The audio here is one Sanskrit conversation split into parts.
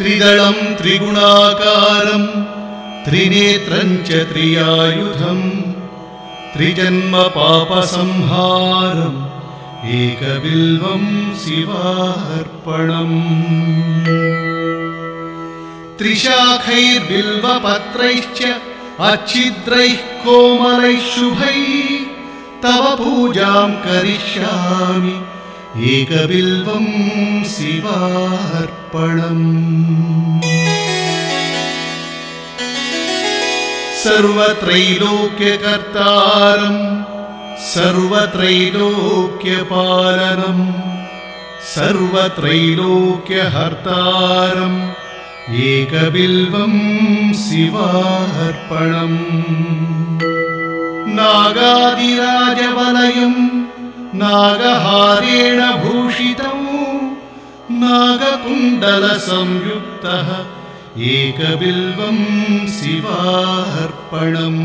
त्रिदळम् त्रिगुणाकारम् त्रिनेत्रम् च त्रियायुधम् त्रिजन्म पापसंहारम् एकबिल्वम् शिवार्पणम्। त्रिशाखैर्बिल्वपत्रैश्च अच्छिद्रैः कोमलैः शुभैः तव पूजाम् करिष्यामि एकबिल्वम् शिवार्पणम् सर्वत्रैलोक्यकर्तारम् सर्वत्रैलोक्यपालनम् सर्वत्रैलोक्यहर्तारम् एकबिल्वम् शिवार्पणम्। नागादिराजवलयम् नागहारेण भूषितम् नागकुण्डलसंयुक्तः एकबिल्वम् शिवार्पणम्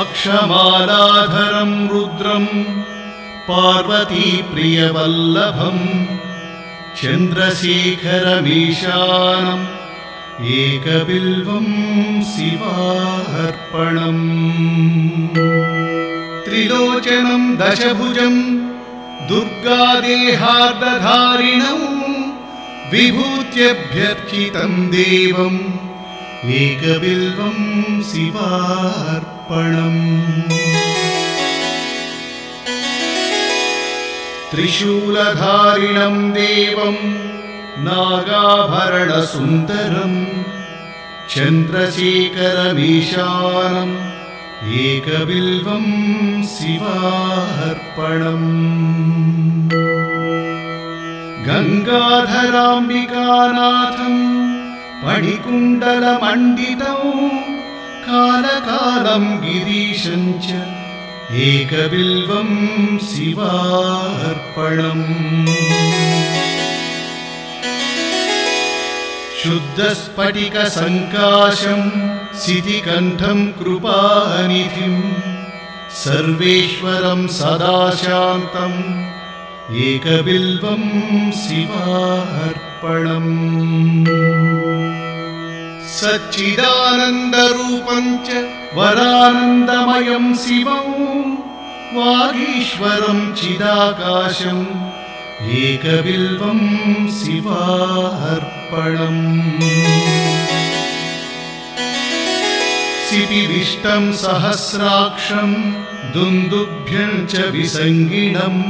अक्षमालाधरम् रुद्रम् पार्वतीप्रियवल्लभम् चन्द्रशेखरमीशानम् एकबिल्वम् शिवार्पणम् त्रिलोचनम् दशभुजम् दुर्गादेहार्दधारिणम् विभूत्यभ्यर्चितम् देवम् एकबिल्वम् शिवार्पणम्। त्रिशूलधारिणम् देवम् नागाभरणसुन्दरम् चन्द्रशेखरमीशानम् एकबिल्वम् शिवार्पणम्। गङ्गाधराम्बिकानाथम् मणिकुण्डलमण्डितौ कालकालम् गिरीशम् च एकबिल्वम् शिवार्पणम् शुद्धस्फटिकसङ्काशम् सितिकण्ठम् कृपानिधिम् सर्वेश्वरम् सदा शान्तम् एकबिल्वम् शिवार्पणम् सच्चिदानन्दरूपम् च वरानन्दमयम् शिवम् वागीश्वरम् चिदाकाशम् एकबिल्वम् शिवार्पणम् सिपिविष्टम् सहस्राक्षम् दुन्दुभ्यम् च विसङ्गिणम्।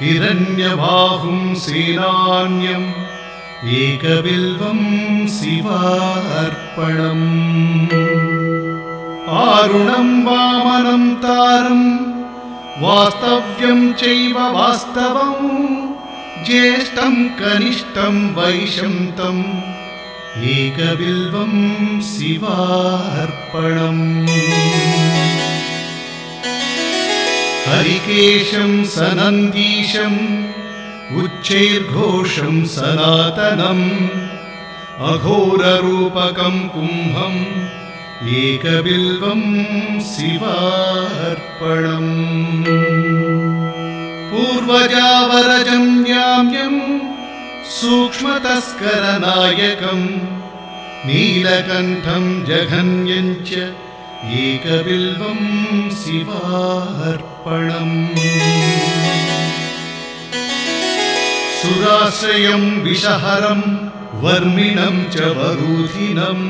हिरण्यबाहुम् सेनान्यम् एकबिल्वम् शिवार्पणम् आरुणम् वामनम् तारम् वास्तव्यम् चैव वास्तवम् ज्येष्ठम् कनिष्ठम् वैशन्तम् एकबिल्वम् शिवार्पणम्। हरिकेशम् सनन्दीशम् उच्चैर्घोषम् सनातनम् अघोररूपकम् कुम्भम् एकबिल्वम् शिवार्पणम् पूर्वजावरजम् न्याम्यम् सूक्ष्मतस्करनायकम् नीलकण्ठम् जघन्यम् च एकबिल्वम् शिवार्पणम्। सुराश्रयम् विषहरम् वर्मिणम् च वरूधिनम्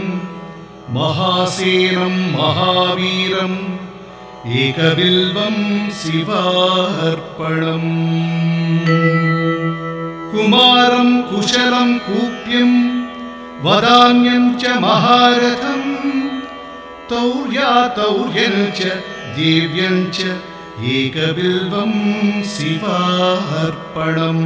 महावीरम् एकबिल्वम् शिवार्पणम् कुमारम् कुशलम् कूप्यम् वदान्यम् च महारथम् तौर्यातौर्यम् च दिव्यम् च एकबिल्वम् शिवार्पणम्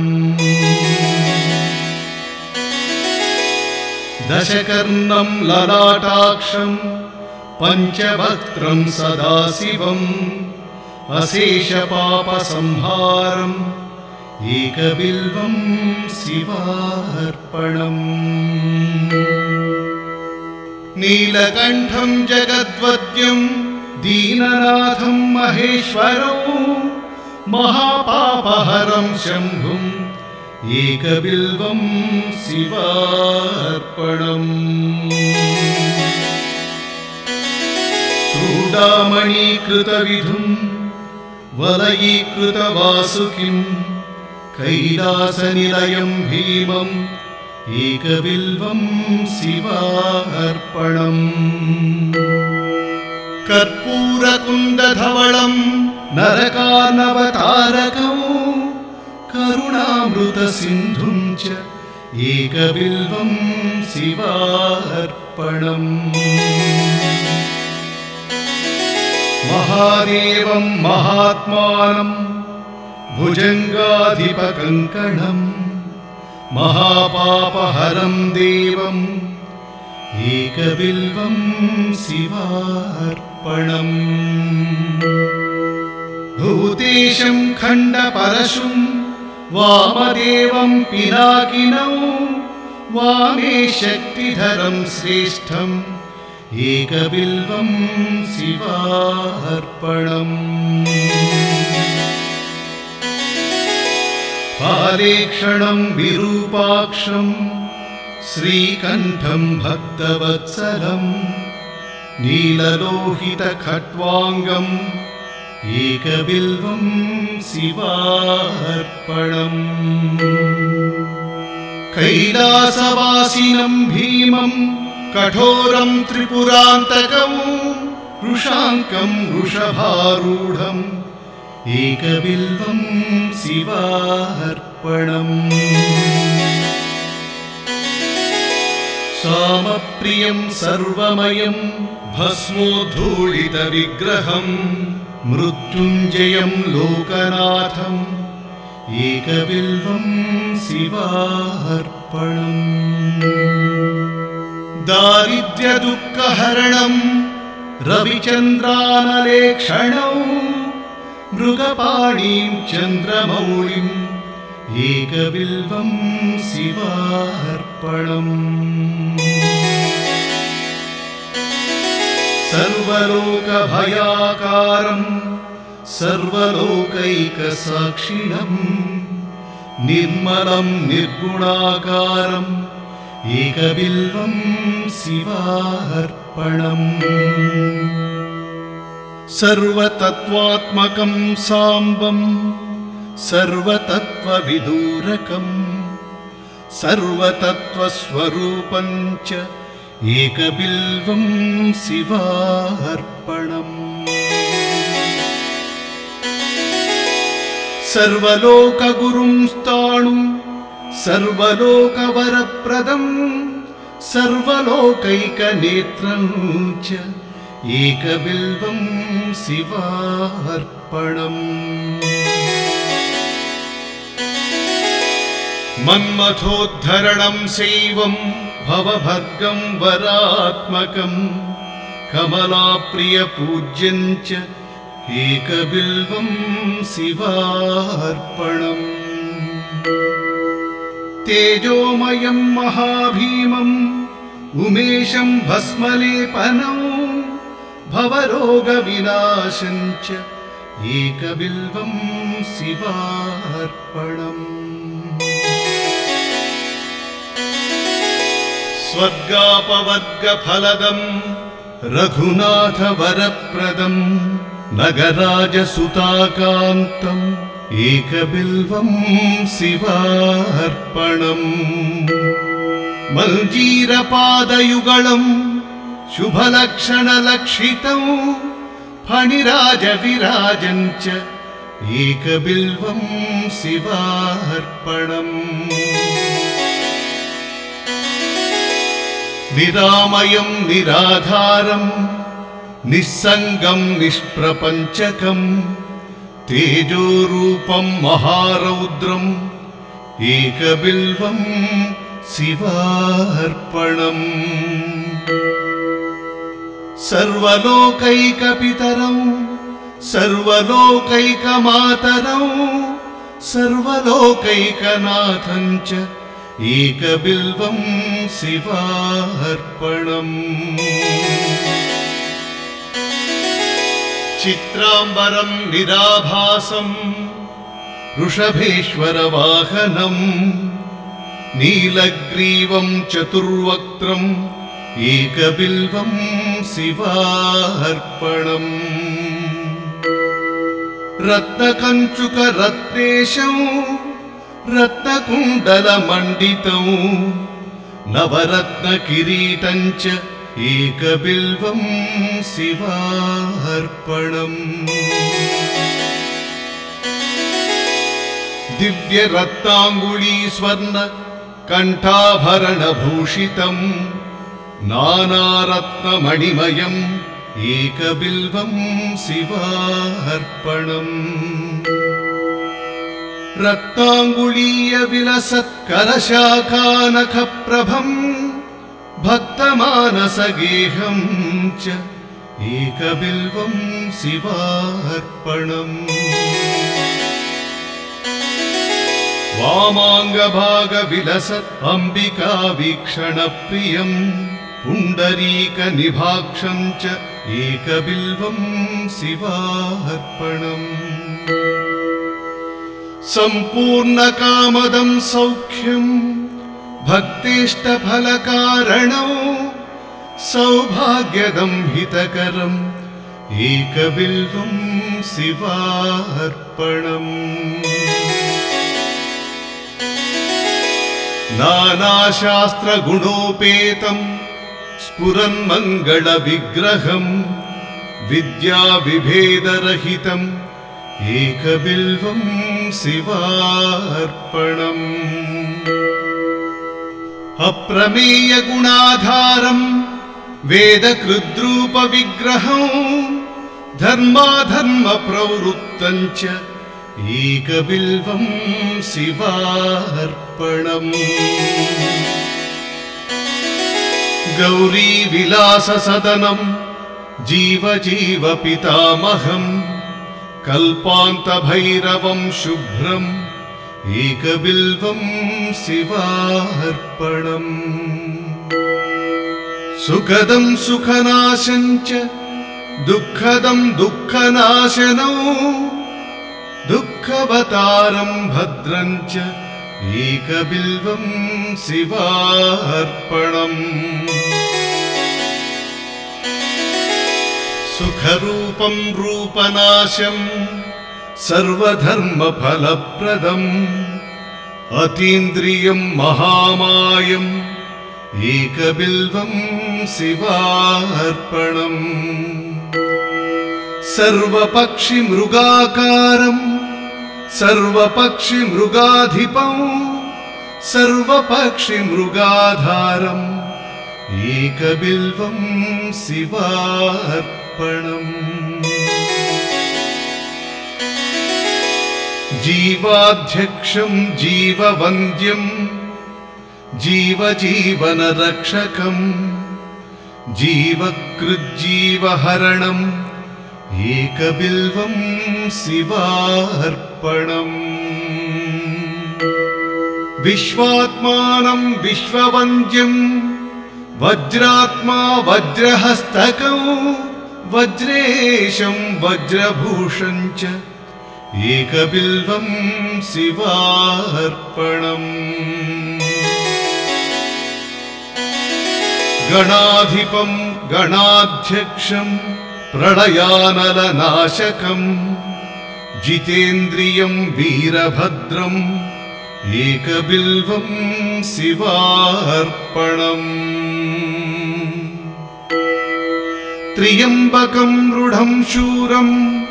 दशकर्णम् ललाटाक्षम् पञ्चवक्त्रम् सदाशिवम् अशेषपापसंहारम् एकबिल्वम् शिवार्पणम्। नीलकण्ठम् जगद्वद्यम् दीननाथम् महेश्वरौ महापापहरं शम्भुम् एकबिल्वं शिवार्पणम्। चूडामणीकृतविधुम् वलयीकृतवासुकिम् कैलासनिलयं भीमम् एकबिल्वं शिवार्पणम्। कर्पूरकुन्दधवळम् नरकानवतारकम् करुणामृतसिन्धुं च एकबिल्वं शिवार्पणम्। महादेवं महात्मानं भुजङ्गाधिपकङ्कणम् महापापहरं देवम् एकबिल्वं शिवार्पणम्। भूतेशं खण्डपरशुं वामदेवं पिनाकिनौ वामे शक्तिधरं श्रेष्ठम् एकबिल्वं शिवार्पणम्। पालेक्षणं विरूपाक्षं श्रीकण्ठं भक्तवत्सलम् नीललोहितखट्वाङ्गम् एकबिल्वं शिवार्पणम् कैलासवासिनं भीमं कठोरं त्रिपुरान्तकम् वृषाङ्कं वृषभारूढम्। एकबिल्वं शिवार्पणम् सामप्रियं सर्वमयं भस्मोद्धूलितविग्रहम् मृत्युञ्जयं लोकनाथम् एकबिल्वं शिवार्पणम्। दारिद्र्यदुःखहरणम् रविचन्द्रानलेक्षणौ मृगपाणीं चन्द्रमौळिम् एकबिल्वं शिवार्पणम् सर्वलोकभयाकारम् सर्वलोकैकसाक्षिणम् निर्मलं निर्गुणाकारम् एकबिल्वं शिवार्पणम्। सर्वतत्त्वात्मकं साम्बम् सर्वतत्त्वविदूरकम् सर्वतत्त्वस्वरूपं च एकबिल्वं शिवार्पणम्। सर्वलोकगुरुं स्थाणुं सर्वलोकवरप्रदम् सर्वलोकैकनेत्रं च एकबिल्वं शिवार्पणम्। मन्मथोद्धरणं शैवं भवभर्गं कमलाप्रियपूज्यं च एकबिल्वं शिवार्पणम्। तेजोमयं महाभीमम् उमेशं भस्मलेपनौ भवरोगविनाशं च एकबिल्वं शिवार्पणम् स्वर्गापवर्गफलदम् रघुनाथवरप्रदम् नगराजसुताकान्तम् एकबिल्वं शिवार्पणम्। मञ्जीरपादयुगळम् शुभलक्षणलक्षितम् फणिराजविराजम् च एकबिल्वं शिवार्पणम् निरामयं निराधारम् निस्सङ्गं निष्प्रपञ्चकम् तेजोरूपं महारौद्रम् एकबिल्वं शिवार्पणम्। सर्वलोकैकपितरौ सर्वलोकैकमातरौ सर्वलोकैकनाथं च एकबिल्वं शिवार्पणम्। चित्राम्बरम् निराभासम् वृषभेश्वरवाहनम् नीलग्रीवम् चतुर्वक्त्रम् एकबिल्वम् शिवार्पणम्। रत्नकञ्चुकरत्नेशौ रत्नकुण्डलमण्डितौ। नवरत्नकिरीटम् च एकबिल्वम् शिवार्पणम्। दिव्यरत्नाङ्गुली स्वर्ण कण्ठाभरणभूषितम् नानारत्नमणिमयम् एकबिल्वम् शिवार्पणम् रत्नाङ्गुलीयविलसत्करशाखानखप्रभम् भक्तमानसगेहम् च एकबिल्वम् शिवार्पणम्। वामाङ्गभागविलसत् अम्बिकावीक्षणप्रियम् पुण्डरीकनिभाक्षम् च एकबिल्वम् शिवार्पणम् सम्पूर्णकामदम् सौख्यम् भक्तेष्टफलकारणौ सौभाग्यदम् हितकरम् एकबिल्वम् शिवार्पणम्। नानाशास्त्रगुणोपेतम् स्फुरन्मङ्गलविग्रहम् विद्याविभेदरहितम् एकबिल्वम् शिवार्पणम् अप्रमेयगुणाधारम् वेदकृद्रूपविग्रहम् धर्माधर्मप्रवृत्तम् च एकबिल्वम् शिवार्पणम् गौरीविलाससदनम् जीव कल्पान्तभैरवम् शुभ्रम् एकबिल्वम् शिवार्पणम्। सुखदम् सुखनाशम् च दुःखदम् दुःखनाशनौ दुःखवतारम् भद्रम् च एकबिल्वम् शिवार्पणम् सुखरूपम् रूपनाशम् सर्वधर्मफलप्रदम्। अतीन्द्रियम् महामायम् एकबिल्वम् शिवार्पणम्। सर्वपक्षिमृगाकारम् सर्वपक्षिमृगाधिपम् सर्वपक्षिमृगाधारम् एकबिल्वम् शिवार्पणम्। जीवाध्यक्षम् जीववन्द्यम् जीवजीवनरक्षकम् जीवकृज्जीवहरणम् एकबिल्वम् शिवार्पणम्। विश्वात्मानम् विश्ववन्द्यम् वज्रात्मा वज्रहस्तकम् वज्रेशम् वज्रभूषम् च एकबिल्वम् शिवार्पणम्। गणाधिपम् गणाध्यक्षम् प्रलयानलनाशकम् जितेन्द्रियम् वीरभद्रम् एकबिल्वम् शिवार्पणम्। त्र्यम्बकम् रूढम् शूरम्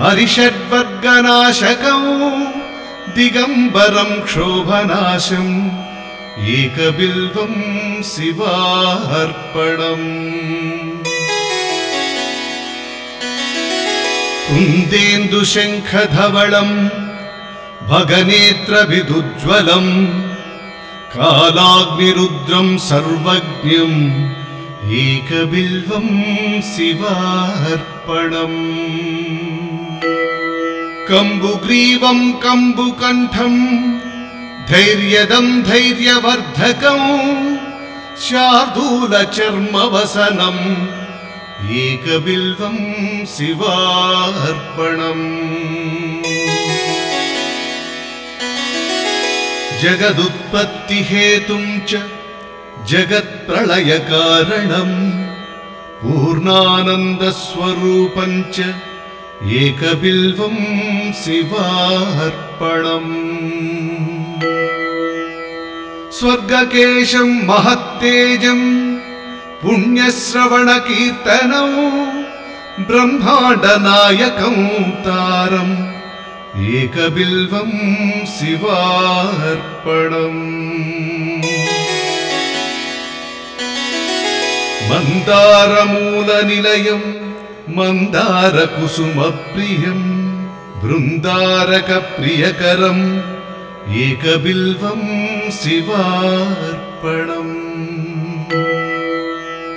हरिषड्वर्गनाशकम् दिगम्बरम् क्षोभनाशम्। एकबिल्वम् शिवार्पणम्। कुन्देन्दुशङ्खधवळम् भगनेत्रविदुज्ज्वलम्। कालाग्निरुद्रम् सर्वज्ञम् एकबिल्वम् शिवार्पणम्। कम्बुग्रीवम् कम्बुकण्ठम् धैर्यदम् धैर्यवर्धकम् शार्दूलचर्मवसनम् एकबिल्वं शिवार्पणम् जगदुत्पत्तिहेतुं च जगत्प्रलयकारणम् पूर्णानन्दस्वरूपं च एकबिल्वं शिवार्पणम् स्वर्गकेशं महत्तेजम् पुण्यश्रवणकीर्तनौ ब्रह्माण्डनायकं तारम् एकबिल्वं शिवार्पणम्। मन्दारमूलनिलयम् मन्दारकुसुमप्रियम् बृन्दारकप्रियकरम् एकबिल्वं शिवार्पणम्।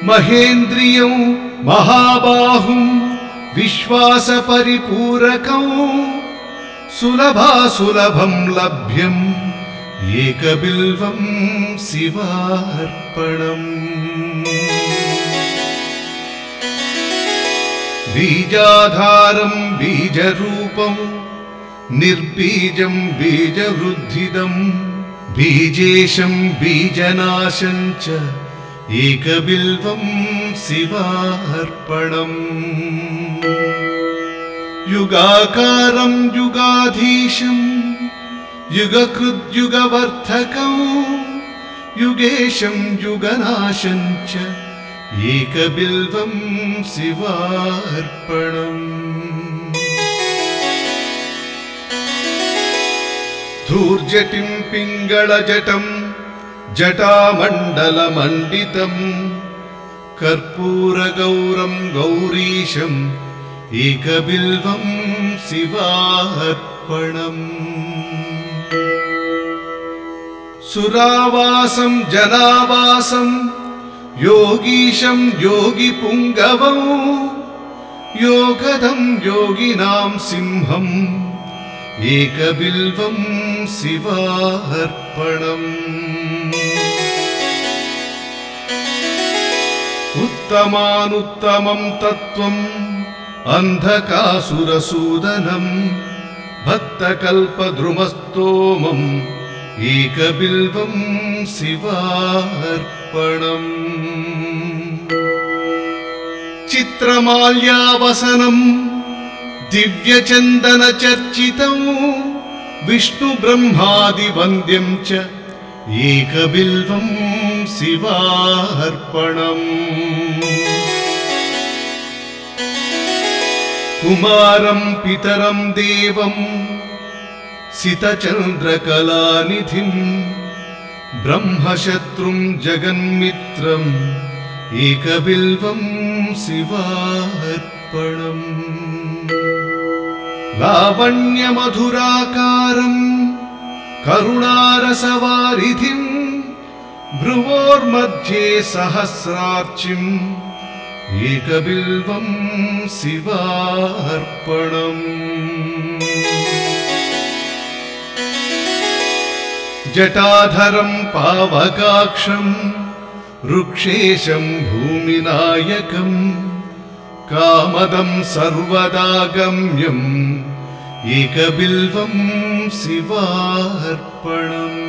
महेन्द्रियं महाबाहुं विश्वासपरिपूरकौ सुलभासुलभं लभ्यम् एकबिल्वं शिवार्पणम्। बीजाधारं बीजरूपं निर्बीजं बीजवृद्धिदम् बीजेशं बीजनाशं च एकबिल्वं शिवार्पणम् युगाकारं युगाधीशं युगकृद्युगवर्धकौ युगेशं च एकबिल्वं शिवार्पणम्। धूर्जटिं पिङ्गळजटं जटामण्डलमण्डितम् कर्पूरगौरं गौरीशम् एकबिल्वं शिवार्पणम् सुरावासं जनावासं योगीशं योगिपुङ्गवौ योगदं योगिनां सिंहम्। एकबिल्वं शिवार्पणम् उत्तमानुत्तमं तत्त्वम् अन्धकासुरसूदनम् भक्तकल्पद्रुमस्तोमम् एकबिल्वं शिवार्पणम्। चित्रमाल्यावसनम् दिव्यचन्दनचर्चितम् विष्णुब्रह्मादिवन्द्यं च एकबिल्वं शिवार्पणम् कुमारं पितरं देवं सितचन्द्रकलानिधिम् ब्रह्मशत्रुं जगन्मित्रम् एकबिल्वं शिवार्पणम् लावण्यमधुराकारम् करुणारसवारिधिम् भ्रुवोर्मध्ये सहस्रार्चिम् एकबिल्वं शिवार्पणम्। जटाधरं पावकाक्षम् वृक्षेशं भूमिनायकम् कामदं सर्वदा गम्यम् एकबिल्वं शिवार्पणम्।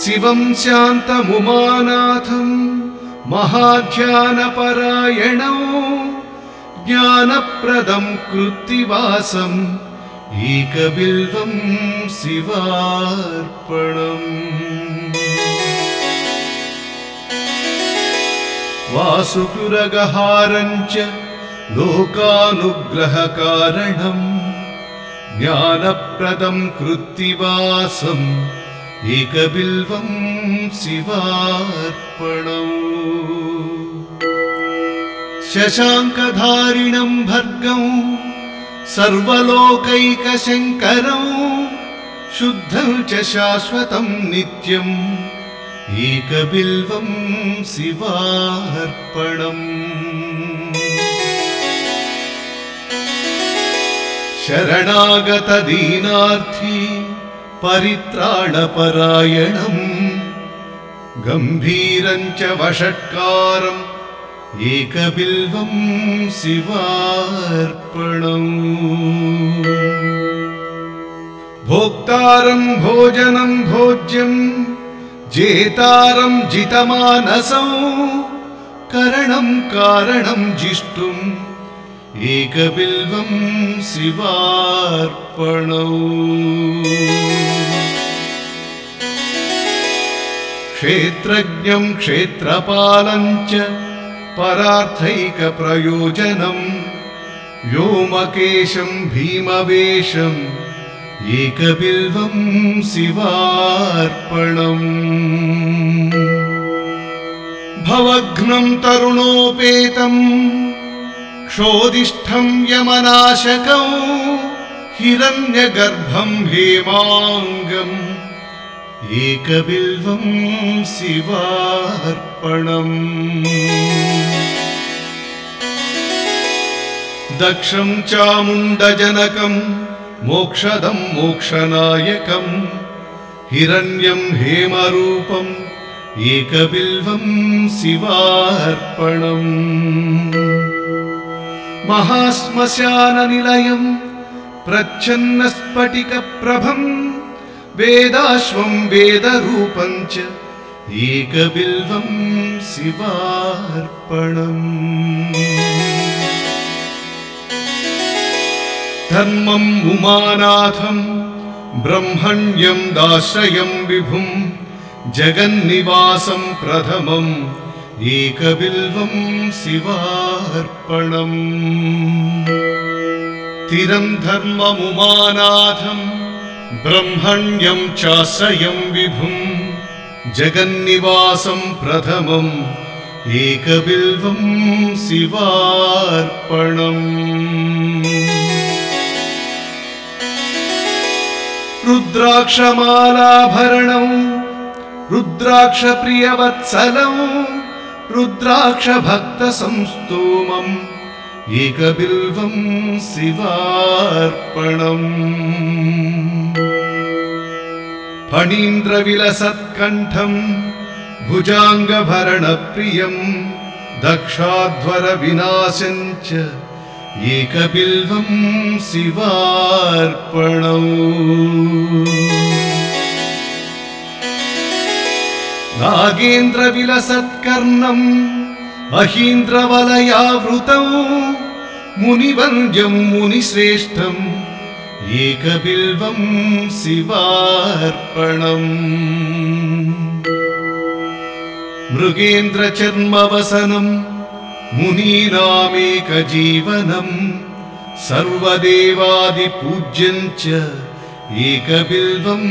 शिवं शान्तमुमानाथम् महाध्यानपरायणौ ज्ञानप्रदं कृत्तिवासम् एकबिल्वं शिवार्पणम्। वासुकुरगहारं च लोकानुग्रहकारणम् ज्ञानप्रदं कृत्तिवासम् एकबिल्वं शिवार्पणम्। शशाङ्कधारिणं भर्गौ सर्वलोकैकशङ्करौ शुद्धं च शाश्वतं नित्यम्। एकबिल्वं शिवार्पणम्। शरणागतदीनार्थी परित्राणपरायणम्। गम्भीरं च वषट्कारम् एकबिल्वं शिवार्पणम्। भोक्तारं भोजनं भोज्यम् जेतारं जितमानसौ करणं कारणं जिष्टुम् एकबिल्वं शिवार्पणौ क्षेत्रज्ञं क्षेत्रपालं च परार्थैकप्रयोजनम् व्योमकेशं भीमवेशम् एकबिल्वं शिवार्पणम्। भवघ्नं तरुणोपेतम् क्षोदिष्ठं यमनाशकौ हिरण्यगर्भं हेमाङ्गम् एकबिल्वं शिवार्पणम्। दक्षं चामुण्डजनकम् मोक्षदं मोक्षनायकम् हिरण्यं हेमरूपम् एकबिल्वं शिवार्पणम्। महाश्मशाननिलयम् प्रच्छन्नस्फटिकप्रभम् वेदाश्वं वेदरूपं च एकबिल्वं शिवार्पणम्। धर्मम् उमानाथम् ब्रह्मण्यं दाश्रयं विभुं जगन्निवासं प्रथमम् एकबिल्वं शिवार्पणम्। तिरं धर्ममुमानाथम् ब्रह्मण्यं चाश्रयं विभुं जगन्निवासं प्रथमम् एकबिल्वं शिवार्पणम्। रुद्राक्षमालाभरणौ रुद्राक्षप्रियवत्सलौ रुद्राक्षभक्तसंस्तोमम् एकबिल्वं शिवार्पणम् फणीन्द्रविलसत्कण्ठम् भुजाङ्गभरणप्रियम् दक्षाध्वरविनाशम् च एकबिल्वं शिवार्पणौ नागेन्द्रविलसत्कर्णम् अहीन्द्रवलयावृतौ मुनिवन्द्यं मुनिश्रेष्ठम् एकबिल्वं शिवार्पणम्। मृगेन्द्रचर्मवसनम् मुनीनामेकजीवनम् सर्वदेवादिपूज्यम् च एकबिल्वं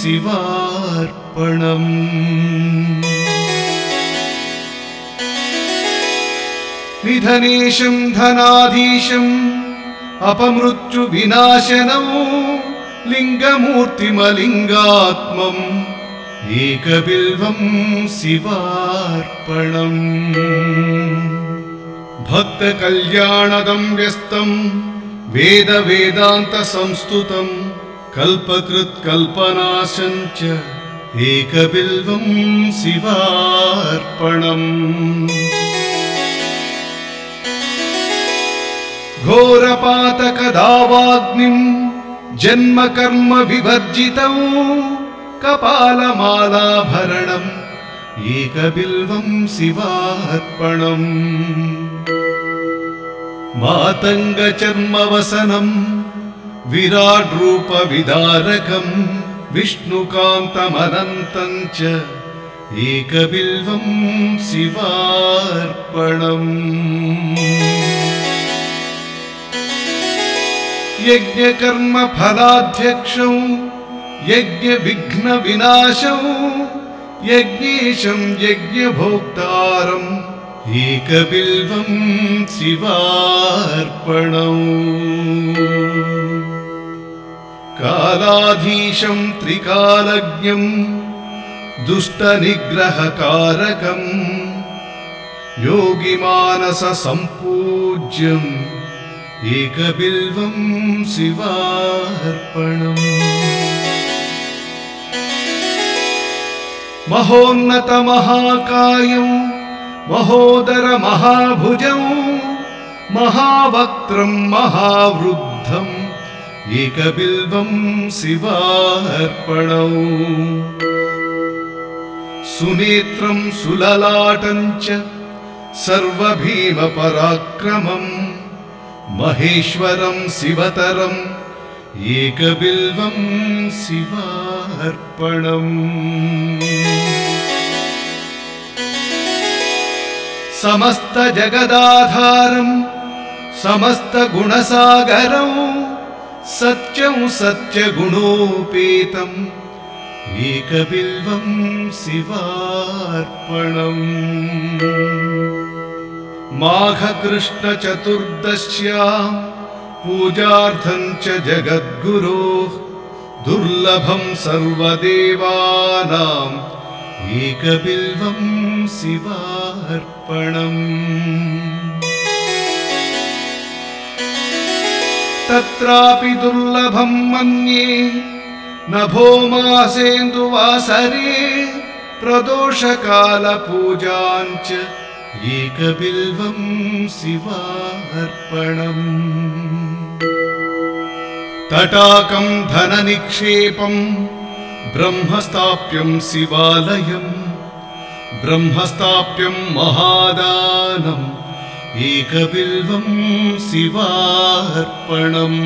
शिवार्पणम् निधनेशं धनाधीशम् अपमृत्युविनाशनौ लिङ्गमूर्तिमलिङ्गात्मम् एकबिल्वं शिवार्पणम्। भक्तकल्याणदं व्यस्तम् वेदवेदान्तसंस्तुतम् कल्पकृत्कल्पनाशम् च एकबिल्वं शिवार्पणम् घोरपातकदावाग्निम् जन्म कर्म विवर्जितौ कपालमालाभरणम् एकबिल्वं शिवार्पणम् मातङ्गचर्मवसनम् विराड्रूपविदारकम् विष्णुकान्तमनन्तम् च एकबिल्वं शिवार्पणम् यज्ञकर्मफलाध्यक्षौ यज्ञविघ्नविनाशौ यज्ञेशं यज्ञभोक्तारम् एकबिल्वं शिवार्पणौ। कालाधीशं त्रिकालज्ञम् दुष्टनिग्रहकारकम् योगिमानससम्पूज्यम् एकबिल्वं शिवार्पणम्। महोन्नतमहाकायम् महोदरमहाभुजम् महावक्त्रम् महावृद्धम् एकबिल्वम् शिवार्पणौ। सुनेत्रम् सुललाटम् च सर्वभीमपराक्रमम् महेश्वरम् शिवतरम् एकबिल्वम् शिवार्पणम्। समस्तजगदाधारम् समस्तगुणसागरम् सत्यम् सत्यगुणोपेतम् एकबिल्वम् शिवार्पणम् माघकृष्णचतुर्दश्याम् पूजार्थम् च जगद्गुरोः दुर्लभम् सर्वदेवानाम् एकबिल्वम् शिवार्पणम्। तत्रापि दुर्लभम् मन्ये नभो मासेन्दुवासरे प्रदोषकालपूजाम् च एकबिल्वम् शिवार्पणम् तटाकम् धननिक्षेपम् ब्रह्मस्थाप्यम् शिवालयम् ब्रह्मस्थाप्यम् महादानम् एकबिल्वम् शिवार्पणम्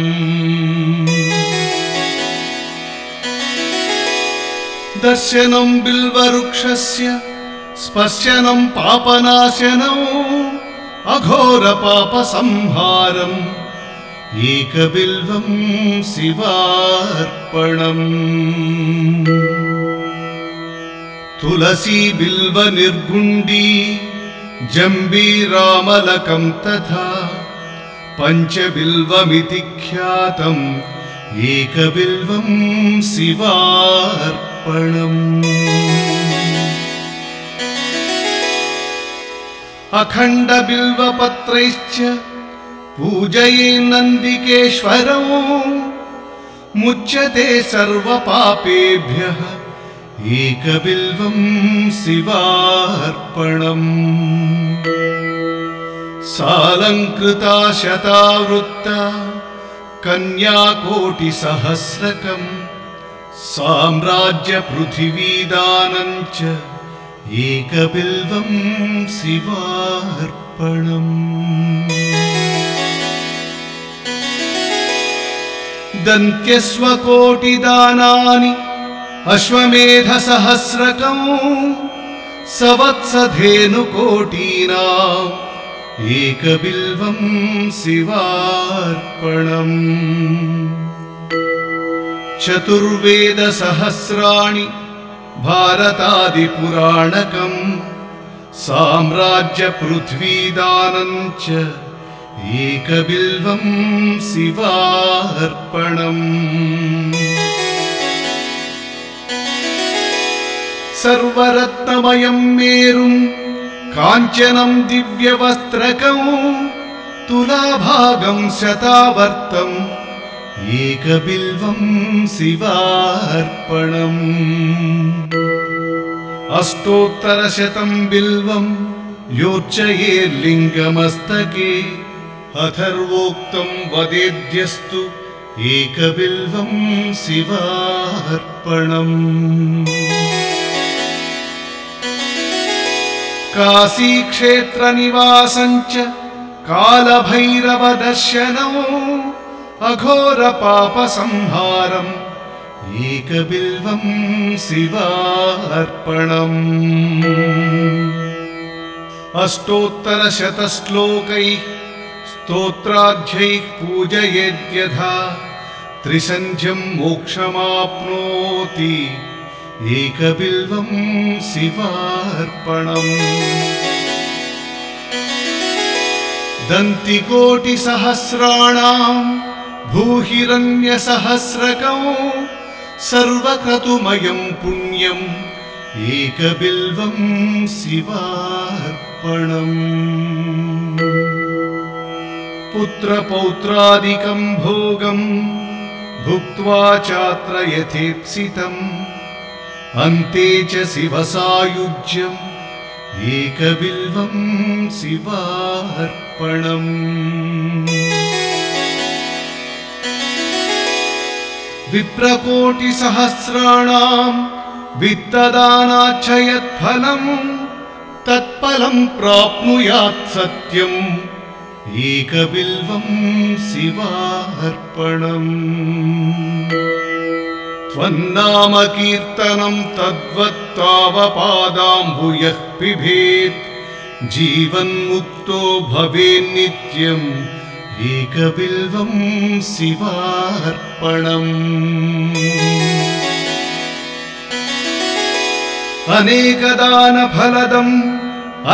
दर्शनम् बिल्ववृक्षस्य स्पश्यनम् पापनाशनम् अघोरपापसंहारम् एकबिल्वम् शिवार्पणम्। तुलसी बिल्वनिर्गुण्डी जम्बीरामलकम् तथा पञ्चबिल्वमिति ख्यातम् एकबिल्वम् शिवार्पणम् अखण्डबिल्वपत्रैश्च पूजये नन्दिकेश्वरम् मुच्यते सर्वपापेभ्यः एकबिल्वम् शिवार्पणम्। सालङ्कृता शतावृत्ता कन्याकोटिसहस्रकम् साम्राज्यपृथिवीदानम् च एकबिल्वम् शिवार्पणम् दन्त्यस्वकोटिदानानि अश्वमेधसहस्रकम् सवत्सधेनुकोटीनाम् एकबिल्वम् शिवार्पणम् चतुर्वेदसहस्राणि भारतादिपुराणकम् साम्राज्यपृथ्वीदानम् च एकबिल्वम् शिवार्पणम्। सर्वरत्नमयम् मेरुम् काञ्चनम् दिव्यवस्त्रकम् तुलाभागम् शतावर्तम् एकबिल्वम् शिवार्पणम् अष्टोत्तरशतम् बिल्वम् योच्चयेर्लिङ्गमस्तके अथर्वोक्तम् वदेद्यस्तु एकबिल्वम् शिवार्पणम् काशीक्षेत्रनिवासम् च अघोरपापसंहारम् एकबिल्वम् शिवार्पणम्। अष्टोत्तरशतश्लोकैः स्तोत्राध्यैः पूजयेद्यथा त्रिसन्ध्यम् मोक्षमाप्नोति एकबिल्वम् शिवार्पणम्। दन्तिकोटिसहस्राणाम् भूहिरण्यसहस्रकम् सर्वक्रतुमयम् पुण्यम् एकबिल्वम् शिवार्पणम्। पुत्रपौत्रादिकम् भोगम् भुक्त्वा चात्र यथेप्सितम् अन्ते च शिवसायुज्यम् एकबिल्वं शिवार्पणम् विप्रकोटिसहस्राणां वित्तदानाच्च यत्फलम् तत्फलं प्राप्नुयात् सत्यम् एकबिल्वं शिवार्पणम् त्वन्नामकीर्तनं तद्वत्तावपादाम्बुयः पिबेत् जीवन्मुक्तो भवेन्नित्यम् एकबिल्वं शिवार्पणम् अनेकदानफलदम्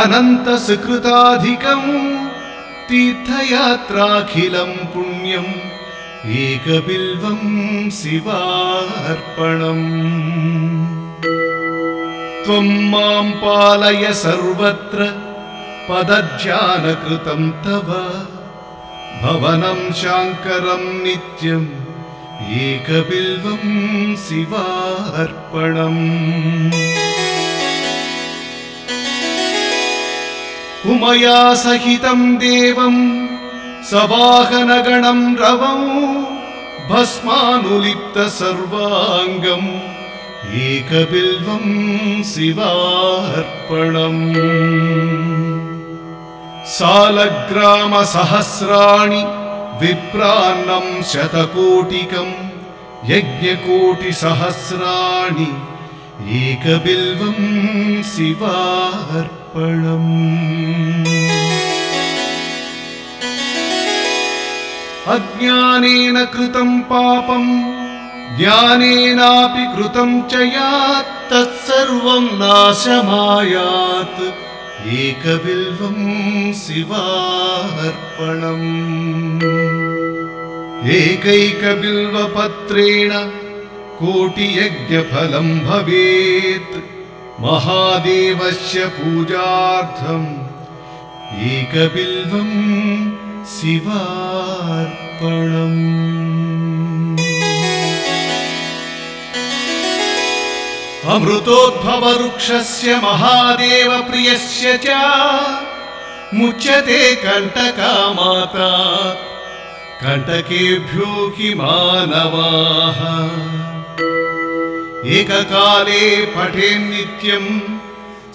अनन्तसुकृताधिकम् तीर्थयात्राखिलं पुण्यम् एकबिल्वं शिवार्पणम् त्वं मां पालय सर्वत्र पदध्यानकृतं तव भवनं शाङ्करं नित्यम् एकबिल्वं शिवार्पणम्। उमया सहितं देवं सवाहनगणं रवौ भस्मानुलिप्त सर्वाङ्गम् एकबिल्वं शिवार्पणम् सालग्रामसहस्राणि विप्रान्नं शतकोटिकम् यज्ञकोटिसहस्राणि एकबिल्वं शिवार्पणम्। अज्ञानेन कृतं पापं ज्ञानेनापि कृतं च यात् तत्सर्वं नाशमायात् एकबिल्वं शिवार्पणम् एकैकबिल्वपत्रेण कोटियज्ञफलं भवेत् महादेवस्य पूजार्थम् एकबिल्वं शिवार्पणम् अमृतोद्भववृक्षस्य महादेवप्रियस्य च मुच्यते कण्टका माता कण्टकेभ्यो हि मानवाः। एककाले पठेन्नित्यम्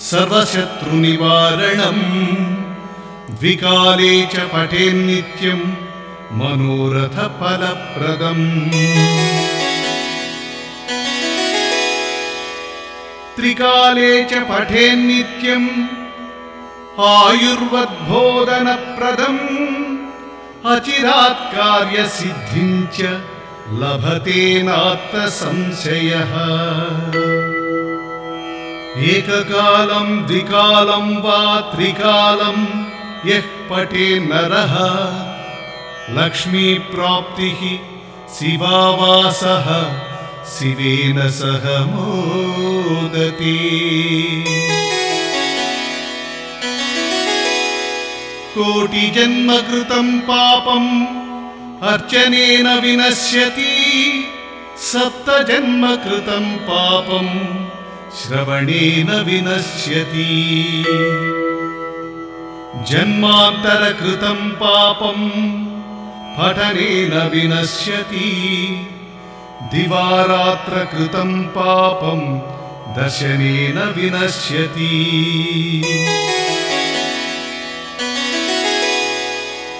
सर्वशत्रुनिवारणम् द्विकाले च पठेन्नित्यम् मनोरथफलप्रदम् त्रिकाले च पठेन्नित्यम्। आयुर्वद्बोधनप्रदम्। अचिरात् कार्यसिद्धिम् च लभते नात्तसंशयः। एककालं द्विकालं वा त्रिकालं यः पठे नरः। लक्ष्मीप्राप्तिः शिवावासः शिवेन सह मोदते। कोटिजन्म कृतं पापम् अर्चनेन विनश्यति। सप्तजन्म कृतं पापम् श्रवणेन विनश्यति। जन्मान्तरकृतं पापम् पठनेन विनश्यति दिवारात्रकृतं पापं दर्शनेन विनश्यति।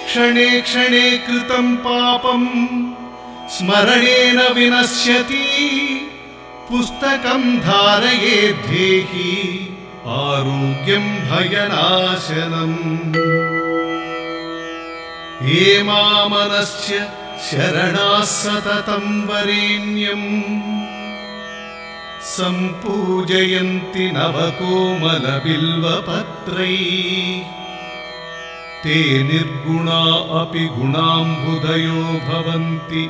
क्षणे क्षणे कृतं पापं स्मरणेन विनश्यति। पुस्तकं धारयेद्धेहि आरोग्यं भयनाशनम्। हे मामनस्य शरणाः सततं वरेण्यम् सम्पूजयन्ति नवकोमलबिल्वपत्रैः। ते निर्गुणा अपि गुणाम्बुदयो भवन्ति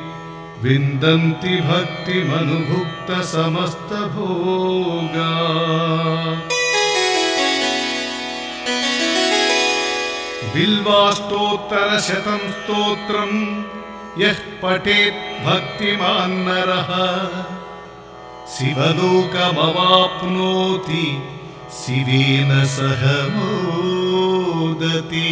विन्दन्ति भक्तिमनुभुक्तसमस्तभोगा। बिल्वाष्टोत्तरशतं स्तोत्रम् यः पठेत् भक्तिमान्नरः। शिवलोकमवाप्नोति शिवेन सह मोदति